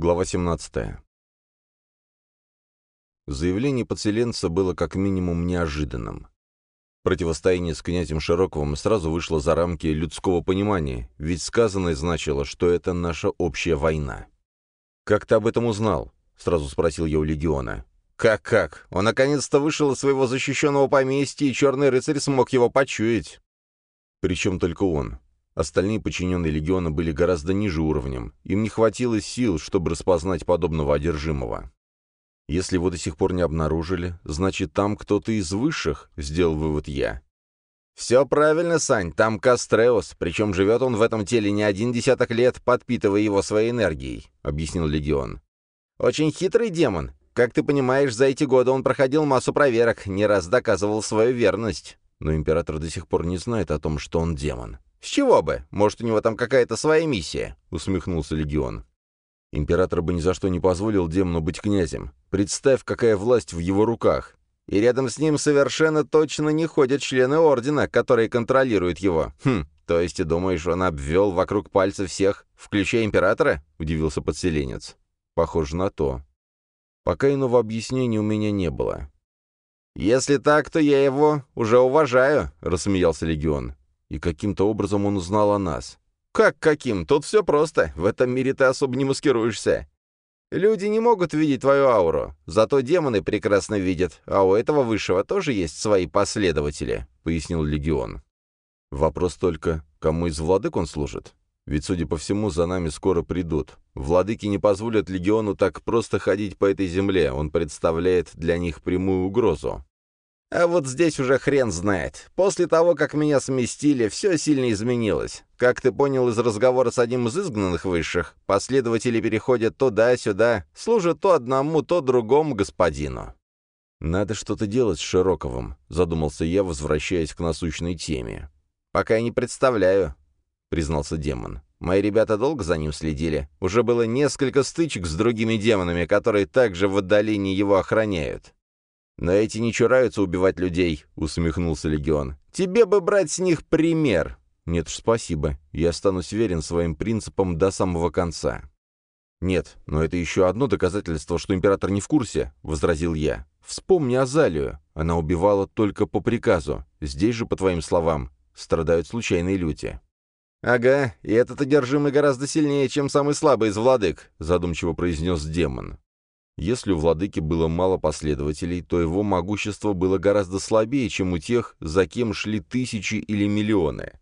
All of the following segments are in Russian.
Глава 17. Заявление подселенца было как минимум неожиданным. Противостояние с князем Широковым сразу вышло за рамки людского понимания, ведь сказанное значило, что это наша общая война. «Как ты об этом узнал?» — сразу спросил я у легиона. «Как-как? Он наконец-то вышел из своего защищенного поместья, и черный рыцарь смог его почуять». Причем только он. Остальные подчиненные легиона были гораздо ниже уровнем. Им не хватило сил, чтобы распознать подобного одержимого. Если его до сих пор не обнаружили, значит, там кто-то из высших, сделал вывод я. «Все правильно, Сань, там Кастреус, причем живет он в этом теле не один десяток лет, подпитывая его своей энергией», — объяснил Легион. «Очень хитрый демон. Как ты понимаешь, за эти годы он проходил массу проверок, не раз доказывал свою верность. Но император до сих пор не знает о том, что он демон. «С чего бы? Может, у него там какая-то своя миссия?» — усмехнулся Легион. «Император бы ни за что не позволил демону быть князем. Представь, какая власть в его руках. И рядом с ним совершенно точно не ходят члены Ордена, которые контролируют его. Хм, то есть ты думаешь, он обвел вокруг пальца всех, включая Императора?» — удивился подселенец. «Похоже на то. Пока иного объяснения у меня не было». «Если так, то я его уже уважаю», — рассмеялся Легион. И каким-то образом он узнал о нас. «Как каким? Тут все просто. В этом мире ты особо не маскируешься. Люди не могут видеть твою ауру, зато демоны прекрасно видят, а у этого высшего тоже есть свои последователи», — пояснил Легион. «Вопрос только, кому из владык он служит? Ведь, судя по всему, за нами скоро придут. Владыки не позволят Легиону так просто ходить по этой земле, он представляет для них прямую угрозу. А вот здесь уже хрен знает. После того, как меня сместили, все сильно изменилось. Как ты понял из разговора с одним из изгнанных высших, последователи переходят туда-сюда, служат то одному, то другому господину. «Надо что-то делать с Широковым», — задумался я, возвращаясь к насущной теме. «Пока я не представляю», — признался демон. «Мои ребята долго за ним следили. Уже было несколько стычек с другими демонами, которые также в отдалении его охраняют. «Но эти не чураются убивать людей», — усмехнулся Легион. «Тебе бы брать с них пример». «Нет уж, спасибо. Я останусь верен своим принципам до самого конца». «Нет, но это еще одно доказательство, что император не в курсе», — возразил я. «Вспомни Азалию. Она убивала только по приказу. Здесь же, по твоим словам, страдают случайные люди». «Ага, и этот одержимый гораздо сильнее, чем самый слабый из владык», — задумчиво произнес демон. Если у владыки было мало последователей, то его могущество было гораздо слабее, чем у тех, за кем шли тысячи или миллионы.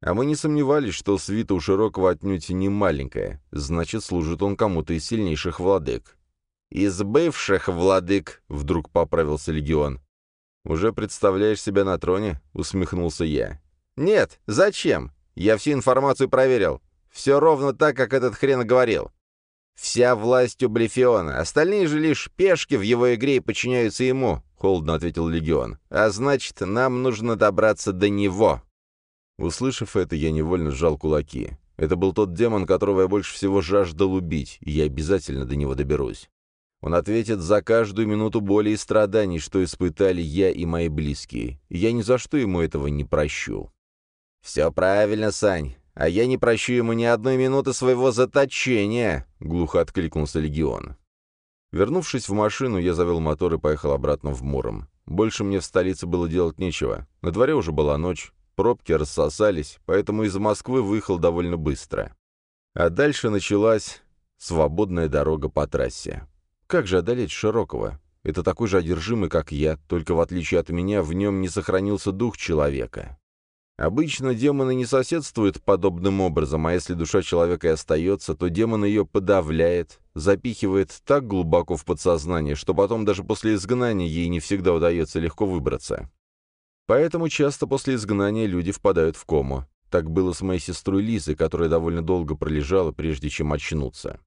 А мы не сомневались, что свита у Широкого отнюдь не маленькая, значит, служит он кому-то из сильнейших владык. «Из бывших владык», — вдруг поправился легион. «Уже представляешь себя на троне?» — усмехнулся я. «Нет, зачем? Я всю информацию проверил. Все ровно так, как этот хрен говорил. «Вся власть у Блефиона, остальные же лишь пешки в его игре и подчиняются ему», — холодно ответил Легион. «А значит, нам нужно добраться до него». Услышав это, я невольно сжал кулаки. Это был тот демон, которого я больше всего жаждал убить, и я обязательно до него доберусь. Он ответит за каждую минуту боли и страданий, что испытали я и мои близкие, я ни за что ему этого не прощу. «Все правильно, Сань. «А я не прощу ему ни одной минуты своего заточения», — глухо откликнулся Легион. Вернувшись в машину, я завел мотор и поехал обратно в Муром. Больше мне в столице было делать нечего. На дворе уже была ночь, пробки рассосались, поэтому из Москвы выехал довольно быстро. А дальше началась свободная дорога по трассе. Как же одолеть Широкого? Это такой же одержимый, как я, только в отличие от меня в нем не сохранился дух человека. Обычно демоны не соседствуют подобным образом, а если душа человека и остается, то демон ее подавляет, запихивает так глубоко в подсознание, что потом даже после изгнания ей не всегда удается легко выбраться. Поэтому часто после изгнания люди впадают в кому. Так было с моей сестрой Лизой, которая довольно долго пролежала, прежде чем очнуться.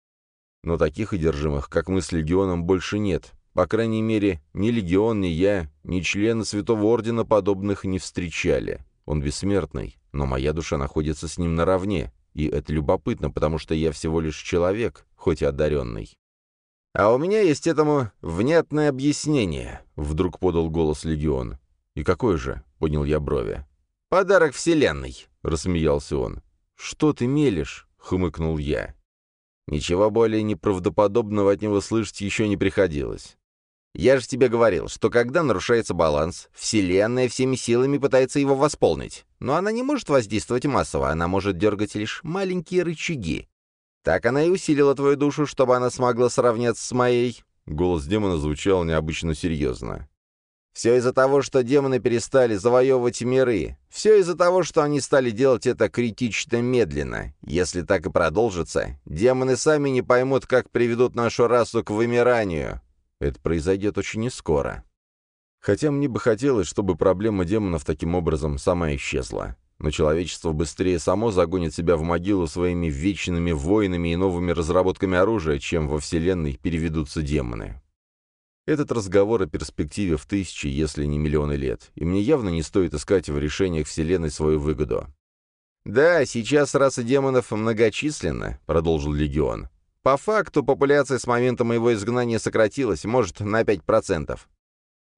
Но таких одержимых, как мы с Легионом, больше нет. По крайней мере, ни Легион, ни я, ни члены Святого Ордена подобных не встречали. Он бессмертный, но моя душа находится с ним наравне, и это любопытно, потому что я всего лишь человек, хоть и одаренный. «А у меня есть этому внятное объяснение», — вдруг подал голос Легион. «И какой же?» — поднял я брови. «Подарок Вселенной», — рассмеялся он. «Что ты мелешь?» — хмыкнул я. Ничего более неправдоподобного от него слышать еще не приходилось. Я же тебе говорил, что когда нарушается баланс, Вселенная всеми силами пытается его восполнить. Но она не может воздействовать массово, она может дергать лишь маленькие рычаги. Так она и усилила твою душу, чтобы она смогла сравняться с моей. Голос демона звучал необычно серьезно. Все из-за того, что демоны перестали завоевывать миры. Все из-за того, что они стали делать это критично медленно. Если так и продолжится, демоны сами не поймут, как приведут нашу расу к вымиранию. Это произойдет очень нескоро. Хотя мне бы хотелось, чтобы проблема демонов таким образом сама исчезла. Но человечество быстрее само загонит себя в могилу своими вечными войнами и новыми разработками оружия, чем во Вселенной переведутся демоны. Этот разговор о перспективе в тысячи, если не миллионы лет, и мне явно не стоит искать в решениях Вселенной свою выгоду. «Да, сейчас раса демонов многочисленна», — продолжил Легион. «По факту популяция с момента моего изгнания сократилась, может, на 5%.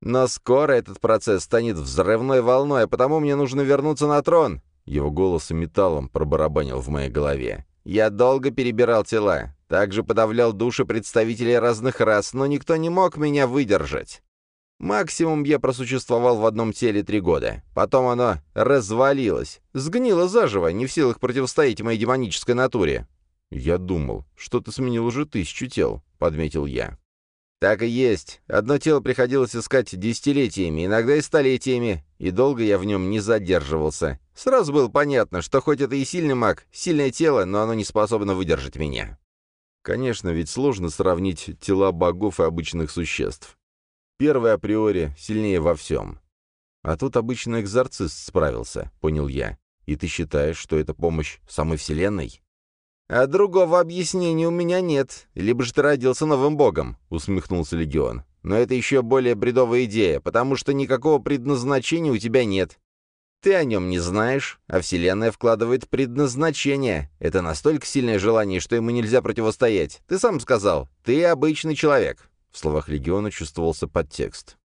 Но скоро этот процесс станет взрывной волной, а потому мне нужно вернуться на трон». Его голос металлом пробарабанил в моей голове. «Я долго перебирал тела. Также подавлял души представителей разных рас, но никто не мог меня выдержать. Максимум я просуществовал в одном теле три года. Потом оно развалилось, сгнило заживо, не в силах противостоять моей демонической натуре. «Я думал, что ты сменил уже тысячу тел», — подметил я. «Так и есть. Одно тело приходилось искать десятилетиями, иногда и столетиями, и долго я в нем не задерживался. Сразу было понятно, что хоть это и сильный маг, сильное тело, но оно не способно выдержать меня». Конечно, ведь сложно сравнить тела богов и обычных существ. Первый априори сильнее во всем. А тут обычный экзорцист справился, понял я. И ты считаешь, что это помощь самой Вселенной? «А другого объяснения у меня нет. Либо же ты родился новым богом», — усмехнулся Легион. «Но это еще более бредовая идея, потому что никакого предназначения у тебя нет. Ты о нем не знаешь, а Вселенная вкладывает предназначение. Это настолько сильное желание, что ему нельзя противостоять. Ты сам сказал, ты обычный человек». В словах Легиона чувствовался подтекст.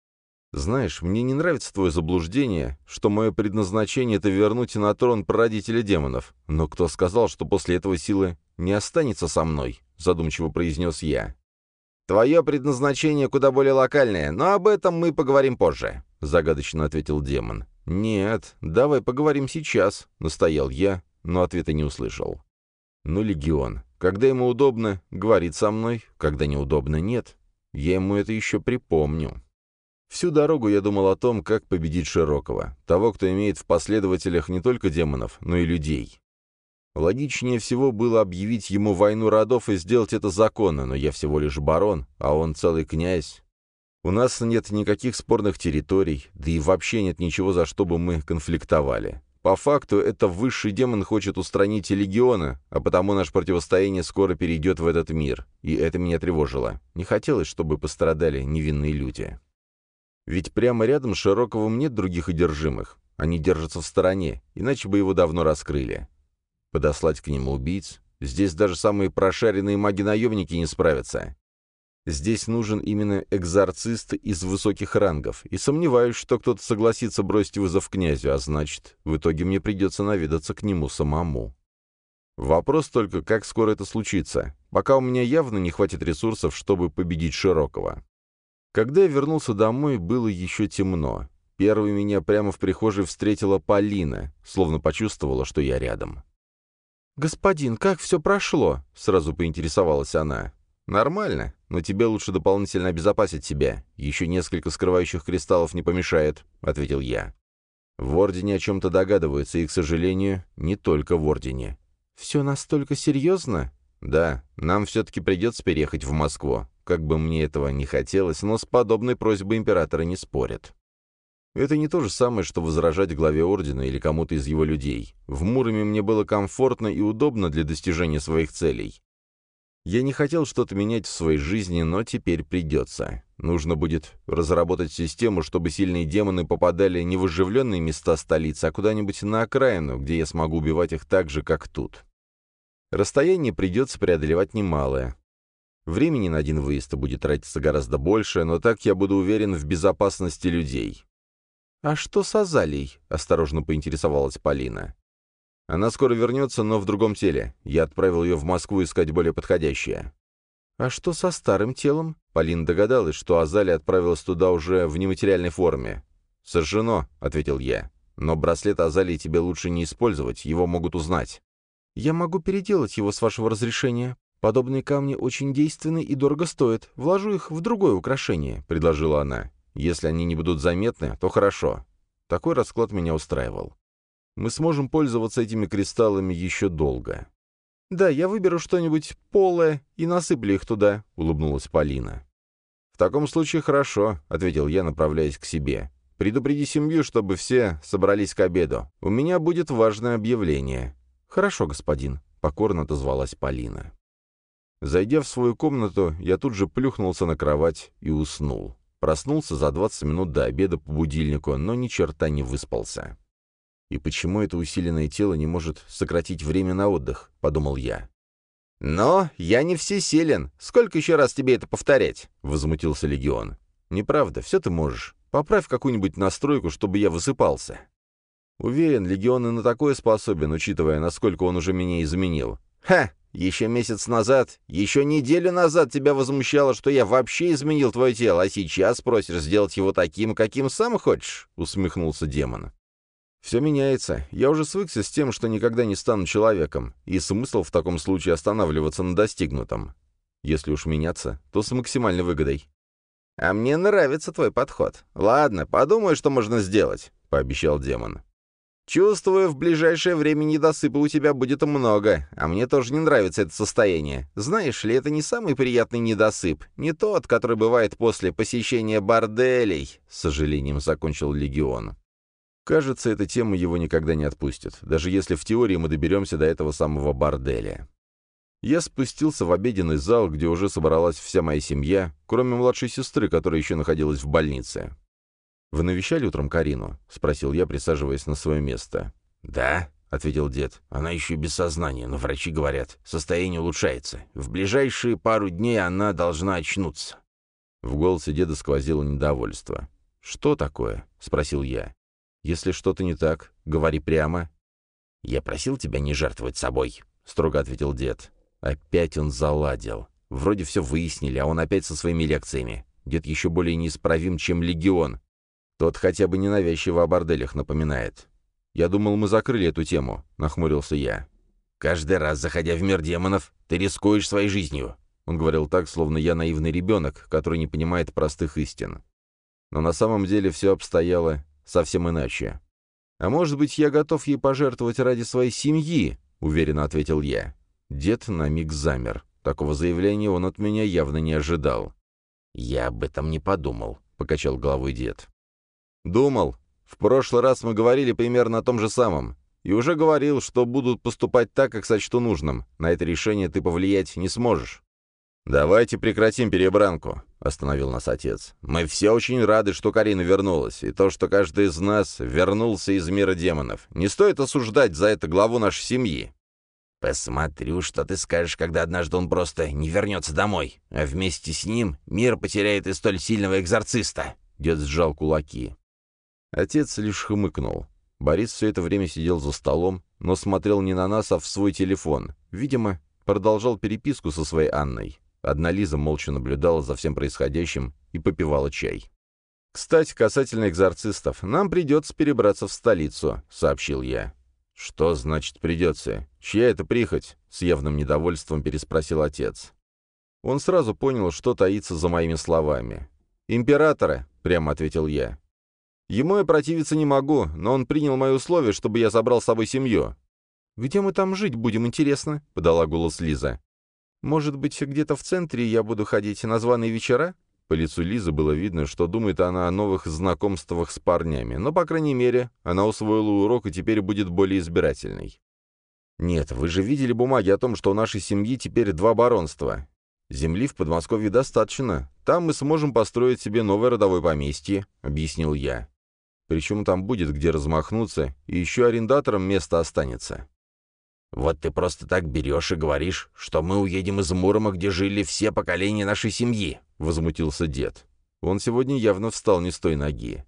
«Знаешь, мне не нравится твое заблуждение, что мое предназначение — это вернуть на трон прародителя демонов. Но кто сказал, что после этого силы не останется со мной?» — задумчиво произнес я. «Твое предназначение куда более локальное, но об этом мы поговорим позже», — загадочно ответил демон. «Нет, давай поговорим сейчас», — настоял я, но ответа не услышал. «Ну, Легион, когда ему удобно, говорит со мной, когда неудобно, нет. Я ему это еще припомню». Всю дорогу я думал о том, как победить Широкого, того, кто имеет в последователях не только демонов, но и людей. Логичнее всего было объявить ему войну родов и сделать это законно, но я всего лишь барон, а он целый князь, у нас нет никаких спорных территорий, да и вообще нет ничего, за что бы мы конфликтовали. По факту, это высший демон хочет устранить легиона, а потому наше противостояние скоро перейдет в этот мир. И это меня тревожило. Не хотелось, чтобы пострадали невинные люди. Ведь прямо рядом с Широковым нет других одержимых. Они держатся в стороне, иначе бы его давно раскрыли. Подослать к нему убийц? Здесь даже самые прошаренные маги-наемники не справятся. Здесь нужен именно экзорцист из высоких рангов, и сомневаюсь, что кто-то согласится бросить вызов князю, а значит, в итоге мне придется наведаться к нему самому. Вопрос только, как скоро это случится, пока у меня явно не хватит ресурсов, чтобы победить Широкого. Когда я вернулся домой, было еще темно. Первой меня прямо в прихожей встретила Полина, словно почувствовала, что я рядом. «Господин, как все прошло?» — сразу поинтересовалась она. «Нормально, но тебе лучше дополнительно обезопасить себя. Еще несколько скрывающих кристаллов не помешает», — ответил я. В Ордене о чем-то догадываются, и, к сожалению, не только в Ордене. «Все настолько серьезно?» «Да, нам все-таки придется переехать в Москву. Как бы мне этого не хотелось, но с подобной просьбой императора не спорят». Это не то же самое, что возражать главе Ордена или кому-то из его людей. В Муроме мне было комфортно и удобно для достижения своих целей. Я не хотел что-то менять в своей жизни, но теперь придется. Нужно будет разработать систему, чтобы сильные демоны попадали не в оживленные места столицы, а куда-нибудь на окраину, где я смогу убивать их так же, как тут. Расстояние придется преодолевать немалое. Времени на один выезд будет тратиться гораздо больше, но так я буду уверен в безопасности людей. «А что с Азалией?» — осторожно поинтересовалась Полина. Она скоро вернется, но в другом теле. Я отправил ее в Москву искать более подходящее». «А что со старым телом?» Полина догадалась, что Азалия отправилась туда уже в нематериальной форме. «Сожжено», — ответил я. «Но браслет Азалии тебе лучше не использовать, его могут узнать». «Я могу переделать его с вашего разрешения. Подобные камни очень действенны и дорого стоят. Вложу их в другое украшение», — предложила она. «Если они не будут заметны, то хорошо». Такой расклад меня устраивал. Мы сможем пользоваться этими кристаллами еще долго. «Да, я выберу что-нибудь полое и насыплю их туда», — улыбнулась Полина. «В таком случае хорошо», — ответил я, направляясь к себе. «Предупреди семью, чтобы все собрались к обеду. У меня будет важное объявление». «Хорошо, господин», — покорно отозвалась Полина. Зайдя в свою комнату, я тут же плюхнулся на кровать и уснул. Проснулся за 20 минут до обеда по будильнику, но ни черта не выспался. И почему это усиленное тело не может сократить время на отдых, подумал я. «Но я не всесилен. Сколько еще раз тебе это повторять?» — возмутился Легион. «Неправда, все ты можешь. Поправь какую-нибудь настройку, чтобы я высыпался». Уверен, Легион и на такое способен, учитывая, насколько он уже меня изменил. «Ха! Еще месяц назад, еще неделю назад тебя возмущало, что я вообще изменил твое тело, а сейчас просишь сделать его таким, каким сам хочешь?» — усмехнулся демон. Все меняется. Я уже свыкся с тем, что никогда не стану человеком, и смысл в таком случае останавливаться на достигнутом. Если уж меняться, то с максимальной выгодой. «А мне нравится твой подход. Ладно, подумаю, что можно сделать», — пообещал демон. «Чувствую, в ближайшее время недосыпа у тебя будет много, а мне тоже не нравится это состояние. Знаешь ли, это не самый приятный недосып, не тот, который бывает после посещения борделей», — с сожалением закончил Легион. Кажется, эта тема его никогда не отпустит, даже если в теории мы доберемся до этого самого борделя. Я спустился в обеденный зал, где уже собралась вся моя семья, кроме младшей сестры, которая еще находилась в больнице. «Вы навещали утром Карину?» — спросил я, присаживаясь на свое место. «Да», — ответил дед. «Она еще без сознания, но врачи говорят, состояние улучшается. В ближайшие пару дней она должна очнуться». В голосе деда сквозило недовольство. «Что такое?» — спросил я. Если что-то не так, говори прямо». «Я просил тебя не жертвовать собой», — строго ответил дед. Опять он заладил. Вроде все выяснили, а он опять со своими лекциями. Дед еще более неисправим, чем легион. Тот хотя бы ненавязчиво о борделях напоминает. «Я думал, мы закрыли эту тему», — нахмурился я. «Каждый раз, заходя в мир демонов, ты рискуешь своей жизнью», — он говорил так, словно я наивный ребенок, который не понимает простых истин. Но на самом деле все обстояло совсем иначе. «А может быть, я готов ей пожертвовать ради своей семьи?» — уверенно ответил я. Дед на миг замер. Такого заявления он от меня явно не ожидал. «Я об этом не подумал», — покачал головой дед. «Думал. В прошлый раз мы говорили примерно о том же самом. И уже говорил, что будут поступать так, как сочту нужным. На это решение ты повлиять не сможешь. «Давайте прекратим перебранку», — остановил нас отец. «Мы все очень рады, что Карина вернулась, и то, что каждый из нас вернулся из мира демонов. Не стоит осуждать за это главу нашей семьи». «Посмотрю, что ты скажешь, когда однажды он просто не вернется домой, а вместе с ним мир потеряет и столь сильного экзорциста», — дед сжал кулаки. Отец лишь хмыкнул. Борис все это время сидел за столом, но смотрел не на нас, а в свой телефон. Видимо, продолжал переписку со своей Анной. Одна Лиза молча наблюдала за всем происходящим и попивала чай. «Кстати, касательно экзорцистов, нам придется перебраться в столицу», — сообщил я. «Что значит придется? Чья это прихоть?» — с явным недовольством переспросил отец. Он сразу понял, что таится за моими словами. «Императора», — прямо ответил я. «Ему я противиться не могу, но он принял мои условия, чтобы я забрал с собой семью». «Где мы там жить будем, интересно?» — подала голос Лиза. Может быть, где-то в центре я буду ходить на званые вечера?» По лицу Лизы было видно, что думает она о новых знакомствах с парнями, но, по крайней мере, она усвоила урок и теперь будет более избирательной. «Нет, вы же видели бумаги о том, что у нашей семьи теперь два баронства. Земли в Подмосковье достаточно. Там мы сможем построить себе новое родовое поместье», — объяснил я. «Причем там будет где размахнуться, и еще арендаторам место останется». Вот ты просто так берешь и говоришь, что мы уедем из Мурома, где жили все поколения нашей семьи», — возмутился дед. Он сегодня явно встал не с той ноги.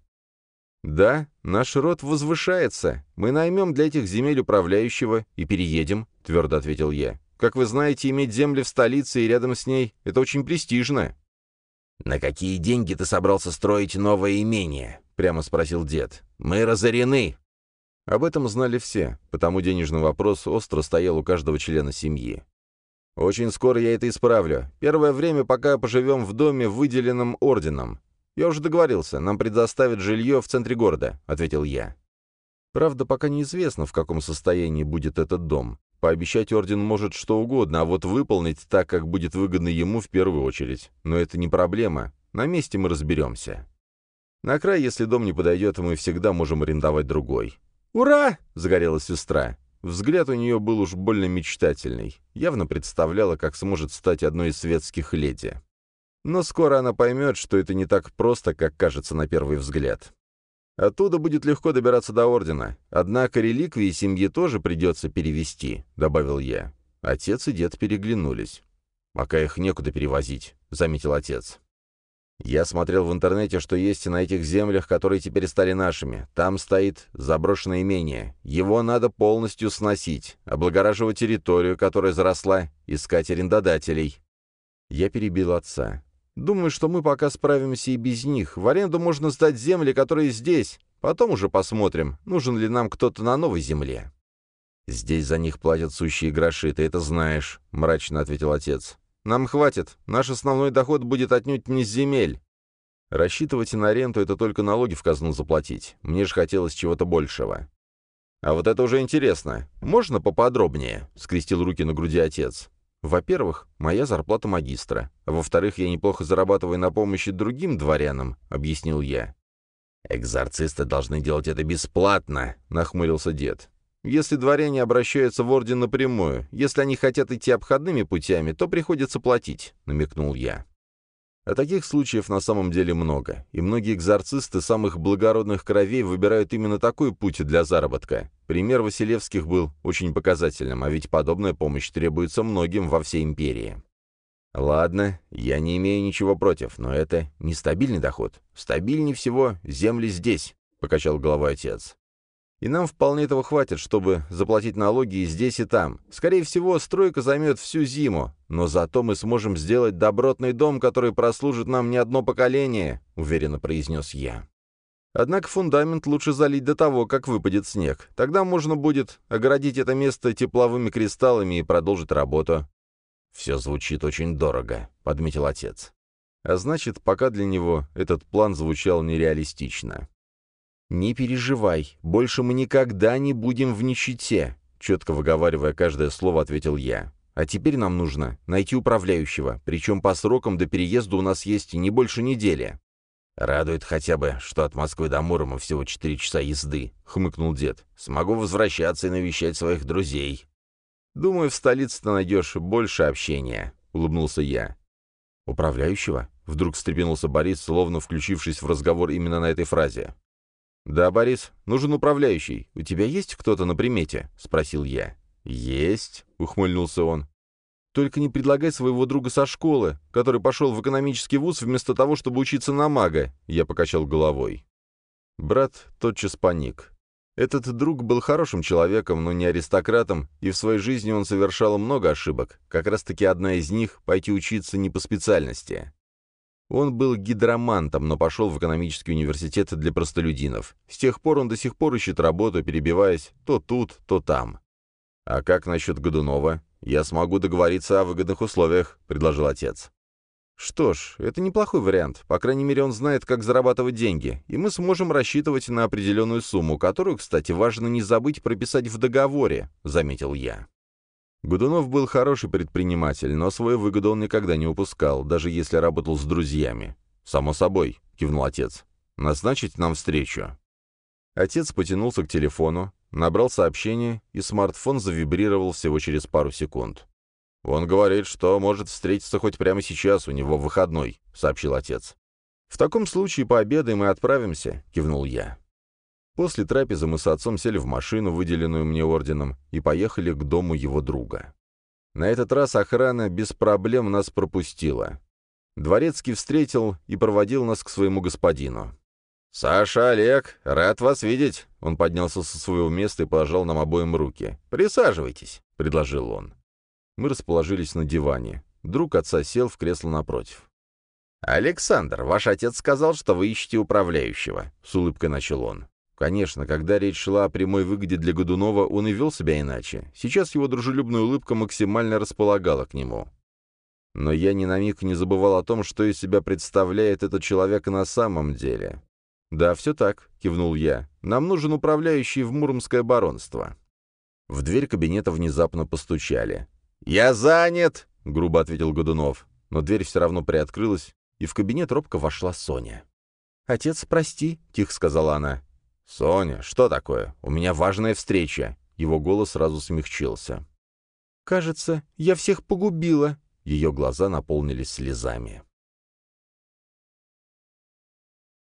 «Да, наш род возвышается. Мы наймем для этих земель управляющего и переедем», — твердо ответил я. «Как вы знаете, иметь земли в столице и рядом с ней — это очень престижно». «На какие деньги ты собрался строить новое имение?» — прямо спросил дед. «Мы разорены». Об этом знали все, потому денежный вопрос остро стоял у каждого члена семьи. «Очень скоро я это исправлю. Первое время, пока поживем в доме, выделенном орденом. «Я уже договорился, нам предоставят жилье в центре города», — ответил я. Правда, пока неизвестно, в каком состоянии будет этот дом. Пообещать орден может что угодно, а вот выполнить так, как будет выгодно ему в первую очередь. Но это не проблема. На месте мы разберемся. На край, если дом не подойдет, мы всегда можем арендовать другой. «Ура!» — загорелась сестра. Взгляд у нее был уж больно мечтательный. Явно представляла, как сможет стать одной из светских леди. Но скоро она поймет, что это не так просто, как кажется на первый взгляд. Оттуда будет легко добираться до Ордена. Однако реликвии семьи тоже придется перевести», — добавил я. Отец и дед переглянулись. «Пока их некуда перевозить», — заметил отец. «Я смотрел в интернете, что есть на этих землях, которые теперь стали нашими. Там стоит заброшенное имение. Его надо полностью сносить, облагораживать территорию, которая заросла, искать арендодателей». Я перебил отца. Думаю, что мы пока справимся и без них. В аренду можно сдать земли, которые здесь. Потом уже посмотрим, нужен ли нам кто-то на новой земле». «Здесь за них платят сущие гроши, ты это знаешь», — мрачно ответил отец. «Нам хватит. Наш основной доход будет отнюдь не с земель. Рассчитывать на аренду — это только налоги в казну заплатить. Мне же хотелось чего-то большего». «А вот это уже интересно. Можно поподробнее?» — скрестил руки на груди отец. Во-первых, моя зарплата магистра. Во-вторых, я неплохо зарабатываю на помощи другим дворянам, объяснил я. «Экзорцисты должны делать это бесплатно», — нахмурился дед. «Если дворяне обращаются в орден напрямую, если они хотят идти обходными путями, то приходится платить», — намекнул я. А таких случаев на самом деле много, и многие экзорцисты самых благородных кровей выбирают именно такой путь для заработка. Пример Василевских был очень показательным, а ведь подобная помощь требуется многим во всей империи. Ладно, я не имею ничего против, но это нестабильный доход. Стабильнее всего земли здесь, — покачал головой отец. И нам вполне этого хватит, чтобы заплатить налоги и здесь, и там. Скорее всего, стройка займет всю зиму, но зато мы сможем сделать добротный дом, который прослужит нам не одно поколение», — уверенно произнес я. Однако фундамент лучше залить до того, как выпадет снег. Тогда можно будет оградить это место тепловыми кристаллами и продолжить работу. «Все звучит очень дорого», — подметил отец. А значит, пока для него этот план звучал нереалистично. «Не переживай, больше мы никогда не будем в нищете», четко выговаривая каждое слово, ответил я. «А теперь нам нужно найти управляющего, причем по срокам до переезда у нас есть не больше недели». «Радует хотя бы, что от Москвы до Мурома всего четыре часа езды», — хмыкнул дед. «Смогу возвращаться и навещать своих друзей». «Думаю, в столице ты найдешь больше общения», — улыбнулся я. «Управляющего?» — вдруг встрепенулся Борис, словно включившись в разговор именно на этой фразе. «Да, Борис, нужен управляющий. У тебя есть кто-то на примете?» — спросил я. «Есть», — ухмыльнулся он. «Только не предлагай своего друга со школы, который пошел в экономический вуз вместо того, чтобы учиться на мага», — я покачал головой. Брат тотчас паник. Этот друг был хорошим человеком, но не аристократом, и в своей жизни он совершал много ошибок. Как раз-таки одна из них — пойти учиться не по специальности. Он был гидромантом, но пошел в экономический университет для простолюдинов. С тех пор он до сих пор ищет работу, перебиваясь то тут, то там. «А как насчет Годунова? Я смогу договориться о выгодных условиях», — предложил отец. «Что ж, это неплохой вариант. По крайней мере, он знает, как зарабатывать деньги, и мы сможем рассчитывать на определенную сумму, которую, кстати, важно не забыть прописать в договоре», — заметил я. Гудунов был хороший предприниматель, но свою выгоду он никогда не упускал, даже если работал с друзьями. «Само собой», — кивнул отец. «Назначить нам встречу». Отец потянулся к телефону, набрал сообщение, и смартфон завибрировал всего через пару секунд. «Он говорит, что может встретиться хоть прямо сейчас, у него выходной», — сообщил отец. «В таком случае пообедаем и отправимся», — кивнул я. После трапезы мы с отцом сели в машину, выделенную мне орденом, и поехали к дому его друга. На этот раз охрана без проблем нас пропустила. Дворецкий встретил и проводил нас к своему господину. «Саша, Олег, рад вас видеть!» Он поднялся со своего места и положил нам обоим руки. «Присаживайтесь», — предложил он. Мы расположились на диване. Друг отца сел в кресло напротив. «Александр, ваш отец сказал, что вы ищете управляющего», — с улыбкой начал он. Конечно, когда речь шла о прямой выгоде для Годунова, он и вел себя иначе. Сейчас его дружелюбная улыбка максимально располагала к нему. Но я ни на миг не забывал о том, что из себя представляет этот человек на самом деле. «Да, все так», — кивнул я. «Нам нужен управляющий в Муромское баронство». В дверь кабинета внезапно постучали. «Я занят!» — грубо ответил Годунов. Но дверь все равно приоткрылась, и в кабинет робко вошла Соня. «Отец, прости», — тихо сказала она. «Соня, что такое? У меня важная встреча». Его голос сразу смягчился. «Кажется, я всех погубила». Ее глаза наполнились слезами.